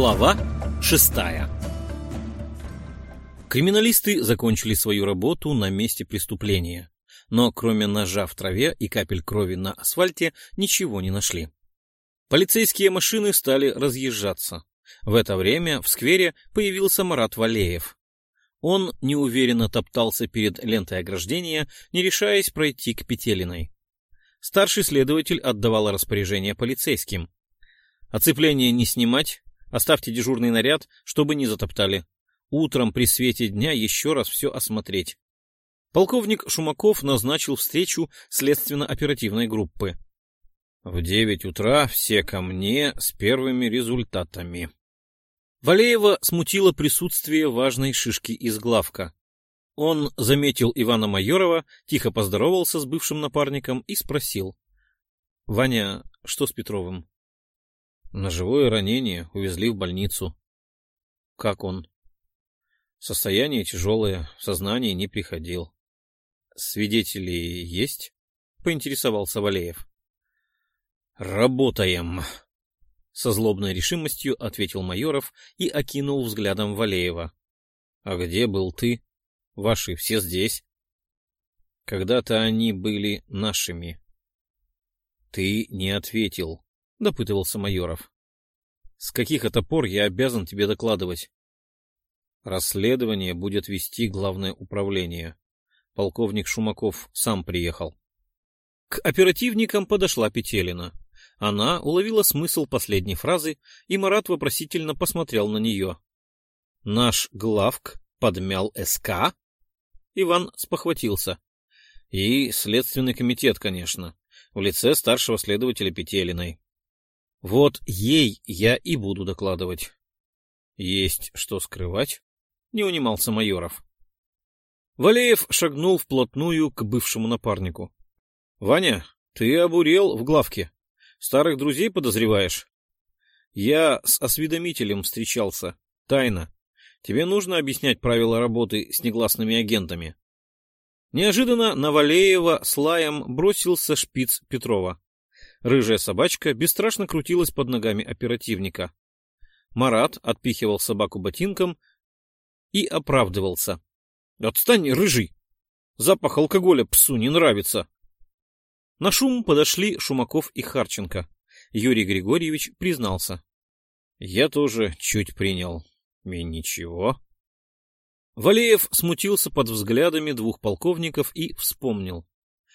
Глава шестая Криминалисты закончили свою работу на месте преступления, но кроме ножа в траве и капель крови на асфальте ничего не нашли. Полицейские машины стали разъезжаться. В это время в сквере появился Марат Валеев. Он неуверенно топтался перед лентой ограждения, не решаясь пройти к Петелиной. Старший следователь отдавал распоряжение полицейским. Оцепление не снимать, оставьте дежурный наряд, чтобы не затоптали. Утром при свете дня еще раз все осмотреть. Полковник Шумаков назначил встречу следственно-оперативной группы. В девять утра все ко мне с первыми результатами. Валеева смутило присутствие важной шишки из главка. Он заметил Ивана Майорова, тихо поздоровался с бывшим напарником и спросил. — Ваня, что с Петровым? — Ножевое ранение, увезли в больницу. — Как он? — Состояние тяжелое, в сознание не приходил. — Свидетели есть? — поинтересовался Валеев. — Работаем, со злобной решимостью ответил Майоров и окинул взглядом Валеева. — А где был ты? Ваши все здесь. Когда-то они были нашими. — Ты не ответил, — допытывался Майоров. — С каких это пор я обязан тебе докладывать? Расследование будет вести главное управление. Полковник Шумаков сам приехал. К оперативникам подошла Петелина. Она уловила смысл последней фразы, и Марат вопросительно посмотрел на нее. — Наш главк подмял СК? Иван спохватился. — И Следственный комитет, конечно, в лице старшего следователя Петелиной. — Вот ей я и буду докладывать. — Есть что скрывать? — не унимался Майоров. Валеев шагнул вплотную к бывшему напарнику. — Ваня, ты обурел в главке. Старых друзей подозреваешь? Я с осведомителем встречался. Тайно. Тебе нужно объяснять правила работы с негласными агентами. Неожиданно на Валеева с лаем бросился шпиц Петрова. Рыжая собачка бесстрашно крутилась под ногами оперативника. Марат отпихивал собаку ботинком и оправдывался. — Отстань, рыжий! Запах алкоголя псу не нравится. На шум подошли Шумаков и Харченко. Юрий Григорьевич признался. — Я тоже чуть принял. И ничего. Валеев смутился под взглядами двух полковников и вспомнил.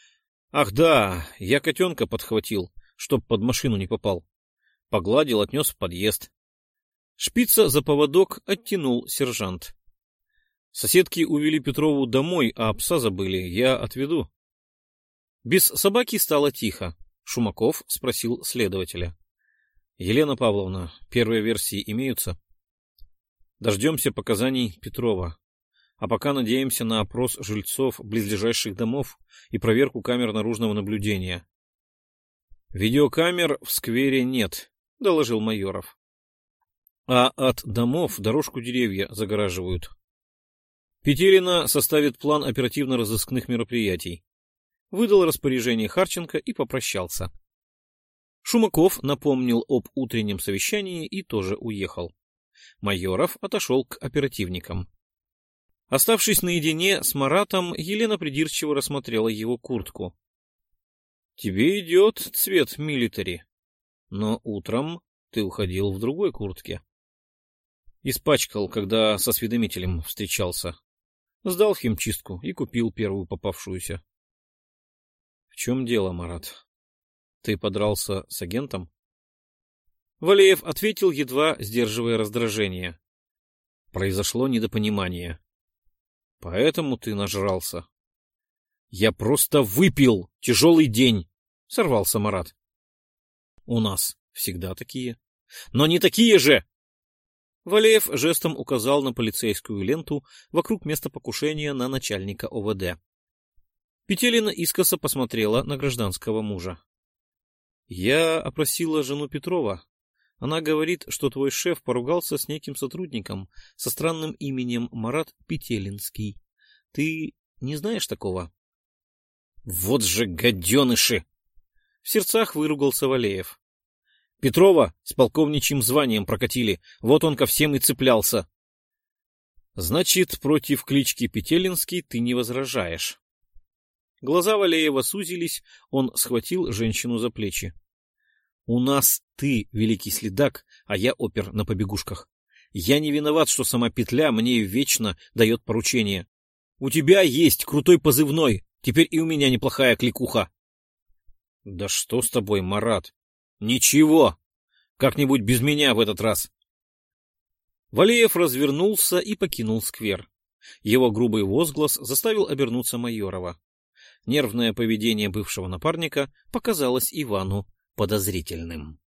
— Ах да, я котенка подхватил, чтоб под машину не попал. Погладил, отнес в подъезд. Шпица за поводок оттянул сержант. Соседки увели Петрову домой, а пса забыли. Я отведу. Без собаки стало тихо. Шумаков спросил следователя. — Елена Павловна, первые версии имеются? Дождемся показаний Петрова. А пока надеемся на опрос жильцов близлежащих домов и проверку камер наружного наблюдения. — Видеокамер в сквере нет, — доложил Майоров. — А от домов дорожку деревья загораживают. Петерина составит план оперативно-розыскных мероприятий выдал распоряжение Харченко и попрощался. Шумаков напомнил об утреннем совещании и тоже уехал. Майоров отошел к оперативникам. Оставшись наедине с Маратом, Елена придирчиво рассмотрела его куртку. — Тебе идет цвет милитари, но утром ты уходил в другой куртке. Испачкал, когда со осведомителем встречался. Сдал химчистку и купил первую попавшуюся. В чем дело, Марат? Ты подрался с агентом? Валеев ответил, едва сдерживая раздражение. Произошло недопонимание. Поэтому ты нажрался. Я просто выпил! Тяжелый день! Сорвался Марат. У нас всегда такие. Но не такие же! Валеев жестом указал на полицейскую ленту вокруг места покушения на начальника ОВД. Петелина искоса посмотрела на гражданского мужа. — Я опросила жену Петрова. Она говорит, что твой шеф поругался с неким сотрудником со странным именем Марат Петелинский. Ты не знаешь такого? — Вот же гаденыши! В сердцах выругался Валеев. Петрова с полковничьим званием прокатили, вот он ко всем и цеплялся. Значит, против клички Петелинский ты не возражаешь. Глаза Валеева сузились, он схватил женщину за плечи. — У нас ты, великий следак, а я опер на побегушках. Я не виноват, что сама петля мне вечно дает поручение. У тебя есть крутой позывной, теперь и у меня неплохая кликуха. — Да что с тобой, Марат? — Ничего. Как-нибудь без меня в этот раз. Валеев развернулся и покинул сквер. Его грубый возглас заставил обернуться Майорова. Нервное поведение бывшего напарника показалось Ивану подозрительным.